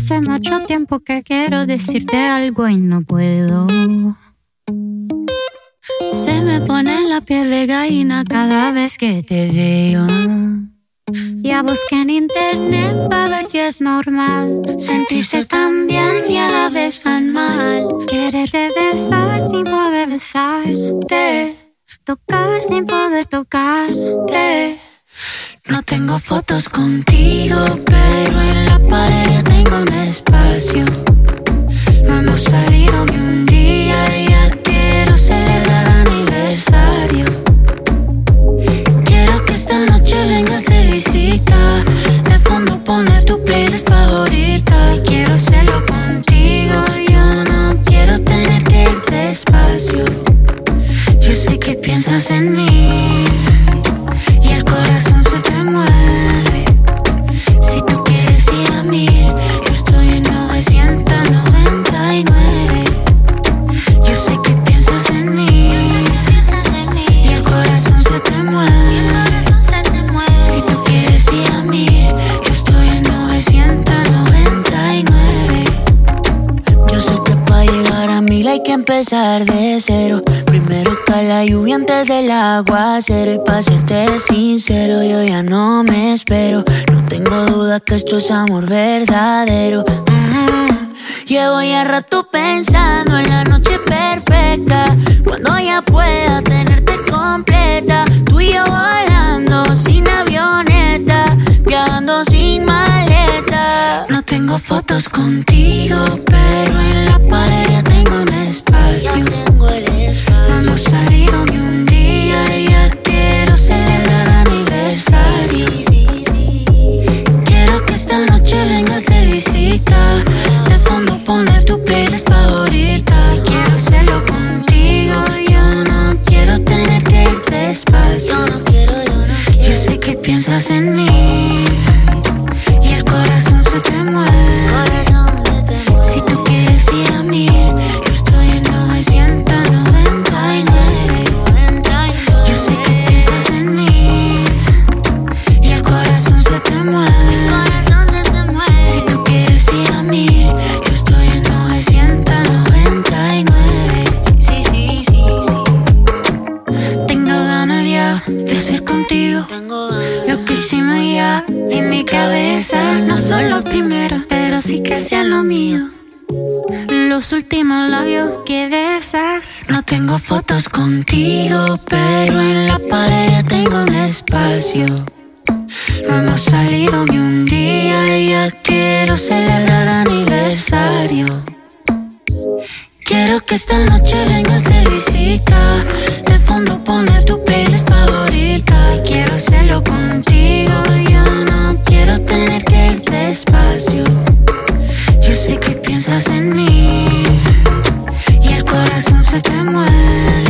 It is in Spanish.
hace mucho tiempo que quiero decirte algo y no puedo. Se me pone la piel de gallina cada vez que te veo. Ya busqué en internet para ver si es normal sentirse tan bien y a la vez tan mal. Quererte besar sin poder besarte, tocar sin poder tocarte. Tengo fotos contigo, pero en la pared tengo un espacio. No hemos salido que empezar de cero. Primero cae la lluvia antes del aguacero. Y para serte sincero, yo ya no me espero. No tengo duda que esto es amor verdadero. Mm. Llevo ya rato pensando en la noche perfecta. Cuando ya pueda tenerte completa. Tú y yo volando sin avioneta. Viajando sin maleta. No tengo fotos contigo, piensas en mí. Y el corazón se te mueve. Si tú quieres ir a mil, yo estoy en 999. Yo sé que piensas en mí. Y el corazón se te mueve. Si tú quieres ir a mil, yo estoy en 999. Sí, sí, sí, Tengo ganas ya de ser contigo. Hicimos ya en mi cabeza no son los primeros, pero sí que sean lo mío. Los últimos labios que besas. No tengo fotos contigo, pero en la pared tengo un espacio. No hemos salido ni un día y ya quiero celebrar aniversario. Quiero que esta noche vengas de visita. Despacio. Yo sé que piensas en mí. Y el corazón se te mueve.